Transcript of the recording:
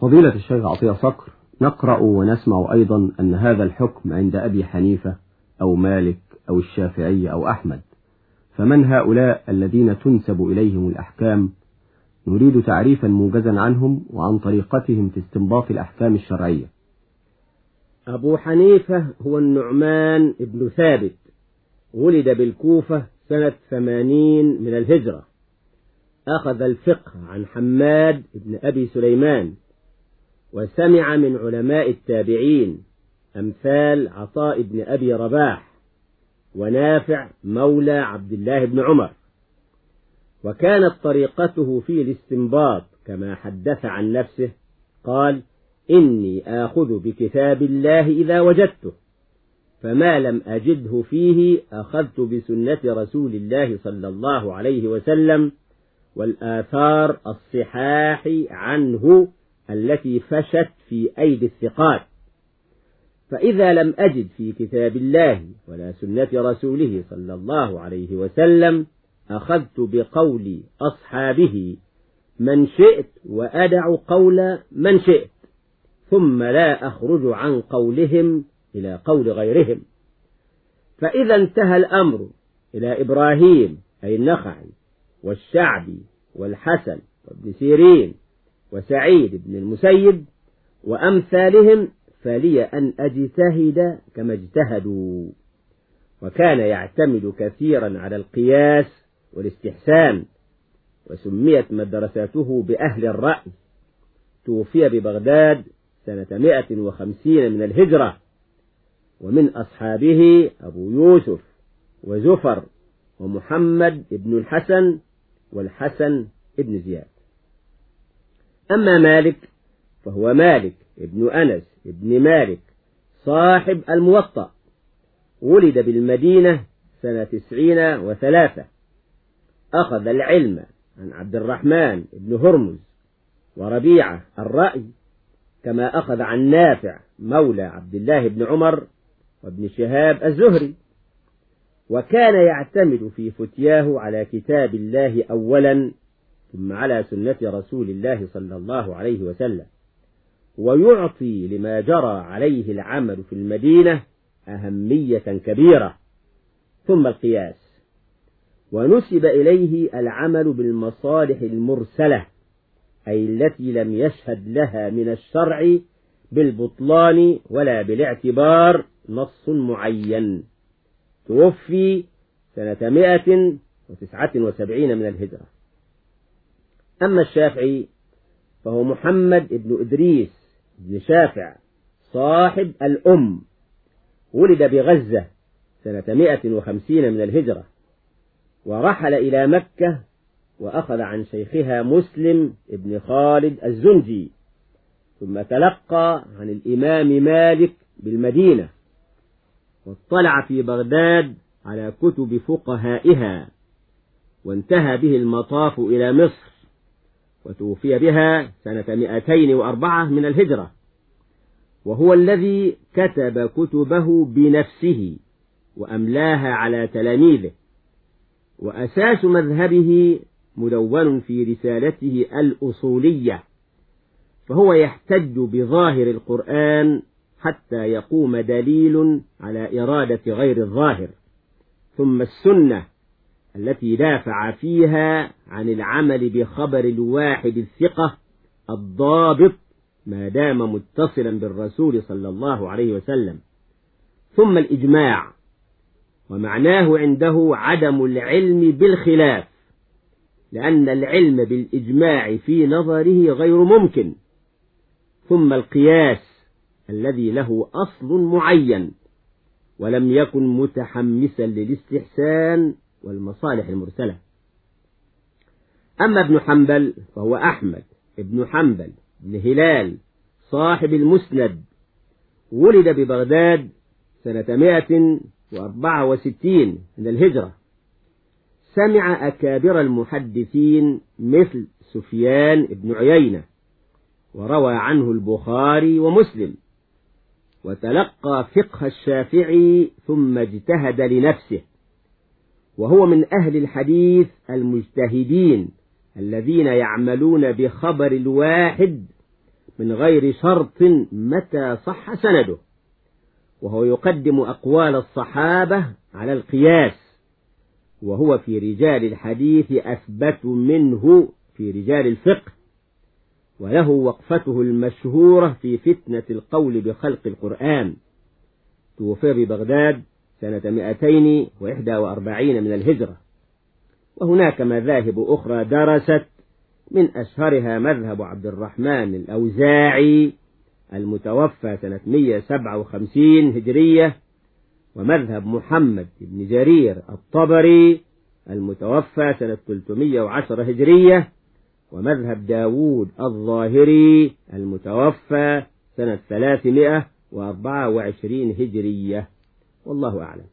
فضيلة الشيخ عطية صقر نقرأ ونسمع أيضا أن هذا الحكم عند أبي حنيفة أو مالك أو الشافعي أو أحمد. فمن هؤلاء الذين تنسب إليهم الأحكام؟ نريد تعريفا موجزا عنهم وعن طريقتهم في استنباط الأحكام الشرعية. أبو حنيفة هو النعمان ابن ثابت ولد بالكوفة سنة ثمانين من الهجرة. أخذ الفقه عن حماد بن أبي سليمان. وسمع من علماء التابعين أمثال عطاء بن أبي رباح ونافع مولى عبد الله بن عمر. وكانت طريقته في الاستنباط كما حدث عن نفسه قال إني آخذ بكتاب الله إذا وجدته فما لم أجده فيه أخذت بسنة رسول الله صلى الله عليه وسلم والآثار الصحاح عنه التي فشت في أيدي الثقات. فإذا لم أجد في كتاب الله ولا سنة رسوله صلى الله عليه وسلم أخذت بقول أصحابه من شئت وأدع قول من شئت ثم لا أخرج عن قولهم إلى قول غيرهم. فإذا انتهى الأمر إلى إبراهيم أي النخعي والشعبي والحسن وابن سيرين وسعيد بن المسيب وأمثالهم فلي أن أجتهد كما اجتهدوا. وكان يعتمد كثيرا على القياس والاستحسان وسميت مدرساته بأهل الرأي. توفي ببغداد سنة مائة وخمسين من الهجرة. ومن أصحابه أبو يوسف وزفر ومحمد بن الحسن والحسن بن زياد. أما مالك فهو مالك ابن أنس ابن مالك صاحب الموطأ ولد بالمدينة سنة تسعين وثلاثة. أخذ العلم عن عبد الرحمن بن هرمز وربيعة الرأي كما أخذ عن نافع مولى عبد الله بن عمر وابن شهاب الزهري. وكان يعتمد في فتياه على كتاب الله أولا ثم على سنة رسول الله صلى الله عليه وسلم ويعطي لما جرى عليه العمل في المدينة أهمية كبيرة. ثم القياس. ونسب إليه العمل بالمصالح المرسلة أي التي لم يشهد لها من الشرع بالبطلان ولا بالاعتبار نص معين. توفي سنة مائة وتسعة وسبعين من الهجرة. أما الشافعي فهو محمد بن إدريس بن شافع صاحب الأم. ولد بغزة سنة مائة وخمسين من الهجرة. ورحل إلى مكة وأخذ عن شيخها مسلم بن خالد الزنجي. ثم تلقى عن الإمام مالك بالمدينة. واطلع في بغداد على كتب فقهائها. وانتهى به المطاف إلى مصر. وتوفي بها سنة مئتين وأربعة من الهجرة. وهو الذي كتب كتبه بنفسه وأملاها على تلاميذه. وأساس مذهبه مدون في رسالته الأصولية. فهو يحتج بظاهر القرآن حتى يقوم دليل على إرادة غير الظاهر. ثم السنة التي دافع فيها عن العمل بخبر الواحد الثقة الضابط ما دام متصلا بالرسول صلى الله عليه وسلم. ثم الإجماع ومعناه عنده عدم العلم بالخلاف لأن العلم بالإجماع في نظره غير ممكن. ثم القياس الذي له أصل معين ولم يكن متحمسا للاستحسان والمصالح المرسلة. أما ابن حنبل فهو أحمد ابن حنبل بن هلال صاحب المسند ولد ببغداد سنة 164 من الهجرة. سمع أكابر المحدثين مثل سفيان بن عيينة وروى عنه البخاري ومسلم وتلقى فقه الشافعي ثم اجتهد لنفسه. وهو من أهل الحديث المجتهدين الذين يعملون بخبر الواحد من غير شرط متى صح سنده. وهو يقدم أقوال الصحابة على القياس. وهو في رجال الحديث أثبت منه في رجال الفقه. وله وقفته المشهورة في فتنة القول بخلق القرآن. توفي ببغداد سنة 241 من الهجرة. وهناك مذاهب أخرى درست من أشهرها مذهب عبد الرحمن الأوزاعي المتوفى سنة 157 هجرية ومذهب محمد بن جرير الطبري المتوفى سنة 310 هجرية ومذهب داود الظاهري المتوفى سنة 324 هجرية. والله أعلم.